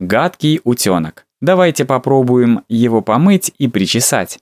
Гадкий утенок. Давайте попробуем его помыть и причесать.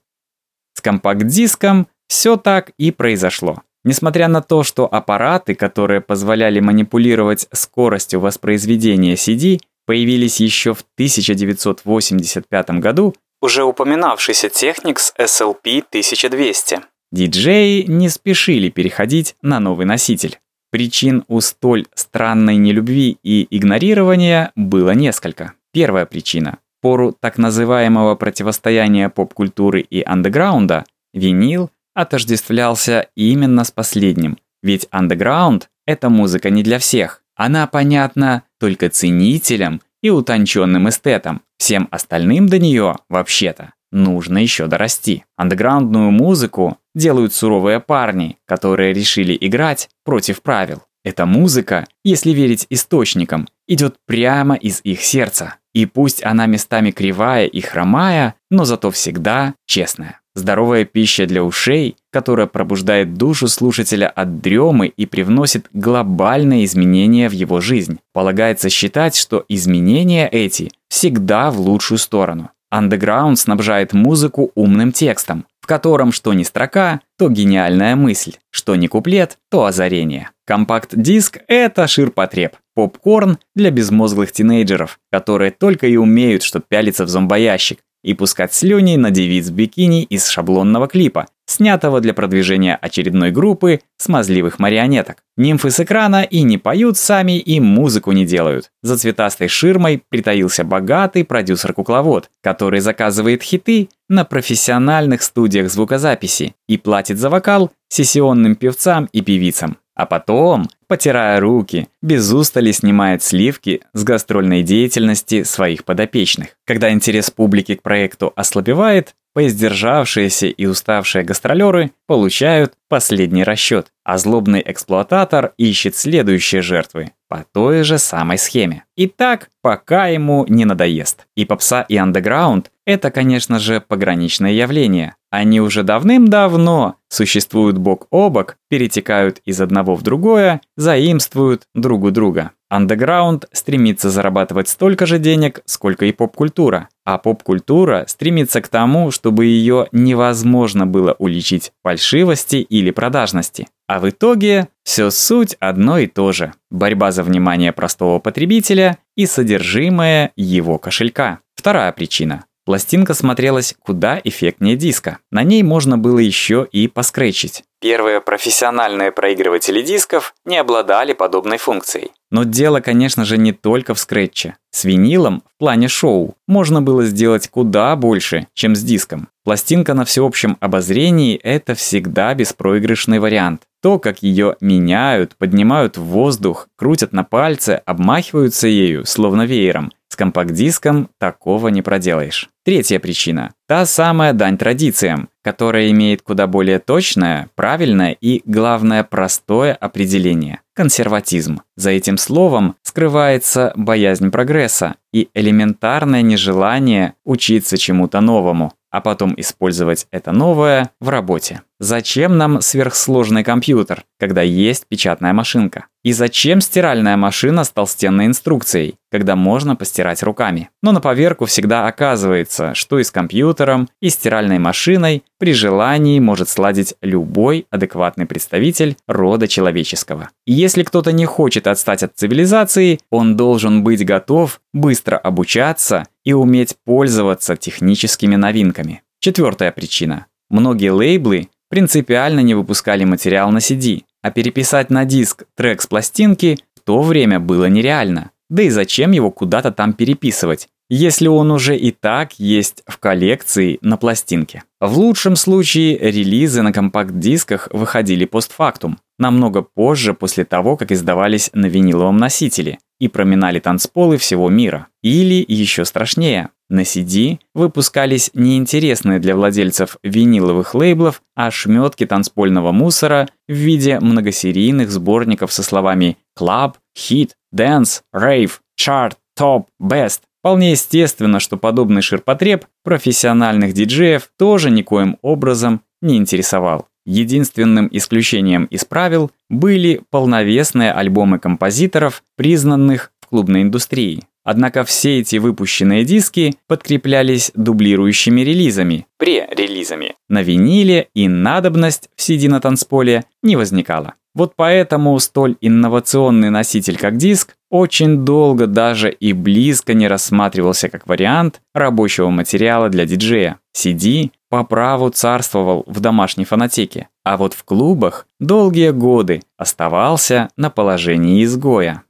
С компакт-диском все так и произошло. Несмотря на то, что аппараты, которые позволяли манипулировать скоростью воспроизведения CD, появились еще в 1985 году, уже упоминавшийся Technics SLP 1200, диджеи не спешили переходить на новый носитель. Причин у столь странной нелюбви и игнорирования было несколько. Первая причина. Пору так называемого противостояния поп-культуры и андеграунда винил отождествлялся именно с последним. Ведь андеграунд – это музыка не для всех. Она понятна только ценителям и утонченным эстетам. Всем остальным до нее, вообще-то, нужно еще дорасти. Андеграундную музыку делают суровые парни, которые решили играть против правил. Эта музыка, если верить источникам, идет прямо из их сердца. И пусть она местами кривая и хромая, но зато всегда честная. Здоровая пища для ушей, которая пробуждает душу слушателя от дремы и привносит глобальные изменения в его жизнь. Полагается считать, что изменения эти всегда в лучшую сторону. Андеграунд снабжает музыку умным текстом, котором что ни строка, то гениальная мысль, что ни куплет, то озарение. Компакт-диск – это ширпотреб, попкорн для безмозглых тинейджеров, которые только и умеют, что пялиться в зомбоящик, и пускать слюни на девиц бикини из шаблонного клипа, снятого для продвижения очередной группы смазливых марионеток. Нимфы с экрана и не поют сами, и музыку не делают. За цветастой ширмой притаился богатый продюсер-кукловод, который заказывает хиты на профессиональных студиях звукозаписи и платит за вокал сессионным певцам и певицам. А потом, потирая руки, без устали снимает сливки с гастрольной деятельности своих подопечных. Когда интерес публики к проекту ослабевает, поиздержавшиеся и уставшие гастролеры получают последний расчет, а злобный эксплуататор ищет следующие жертвы по той же самой схеме. И так, пока ему не надоест. И попса, и андеграунд – это, конечно же, пограничное явление. Они уже давным-давно существуют бок о бок, перетекают из одного в другое, заимствуют друг у друга. Андеграунд стремится зарабатывать столько же денег, сколько и поп-культура. А поп-культура стремится к тому, чтобы ее невозможно было уличить фальшивости или продажности. А в итоге все суть одно и то же. Борьба за внимание простого потребителя и содержимое его кошелька. Вторая причина. Пластинка смотрелась куда эффектнее диска. На ней можно было еще и поскретчить. Первые профессиональные проигрыватели дисков не обладали подобной функцией. Но дело, конечно же, не только в скретче. С винилом в плане шоу можно было сделать куда больше, чем с диском. Пластинка на всеобщем обозрении – это всегда беспроигрышный вариант. То, как ее меняют, поднимают в воздух, крутят на пальце, обмахиваются ею, словно веером, компакт-диском такого не проделаешь. Третья причина – та самая дань традициям, которая имеет куда более точное, правильное и, главное, простое определение – консерватизм. За этим словом скрывается боязнь прогресса и элементарное нежелание учиться чему-то новому а потом использовать это новое в работе. Зачем нам сверхсложный компьютер, когда есть печатная машинка? И зачем стиральная машина с толстенной инструкцией, когда можно постирать руками? Но на поверку всегда оказывается, что и с компьютером, и стиральной машиной при желании может сладить любой адекватный представитель рода человеческого. И если кто-то не хочет отстать от цивилизации, он должен быть готов быстро обучаться и уметь пользоваться техническими новинками. Четвертая причина. Многие лейблы принципиально не выпускали материал на CD, а переписать на диск трек с пластинки в то время было нереально. Да и зачем его куда-то там переписывать, если он уже и так есть в коллекции на пластинке. В лучшем случае релизы на компакт-дисках выходили постфактум, намного позже после того, как издавались на виниловом носителе, и проминали танцполы всего мира. Или еще страшнее, на CD выпускались неинтересные для владельцев виниловых лейблов ошметки танцпольного мусора в виде многосерийных сборников со словами «Club», «Hit», «Dance», «Rave», «Chart», «Top», «Best». Вполне естественно, что подобный ширпотреб профессиональных диджеев тоже никоим образом не интересовал. Единственным исключением из правил были полновесные альбомы композиторов, признанных в клубной индустрии. Однако все эти выпущенные диски подкреплялись дублирующими релизами, пре-релизами. На виниле и надобность в CD на танцполе не возникала. Вот поэтому столь инновационный носитель как диск очень долго даже и близко не рассматривался как вариант рабочего материала для диджея. CD по праву царствовал в домашней фонотеке, а вот в клубах долгие годы оставался на положении изгоя.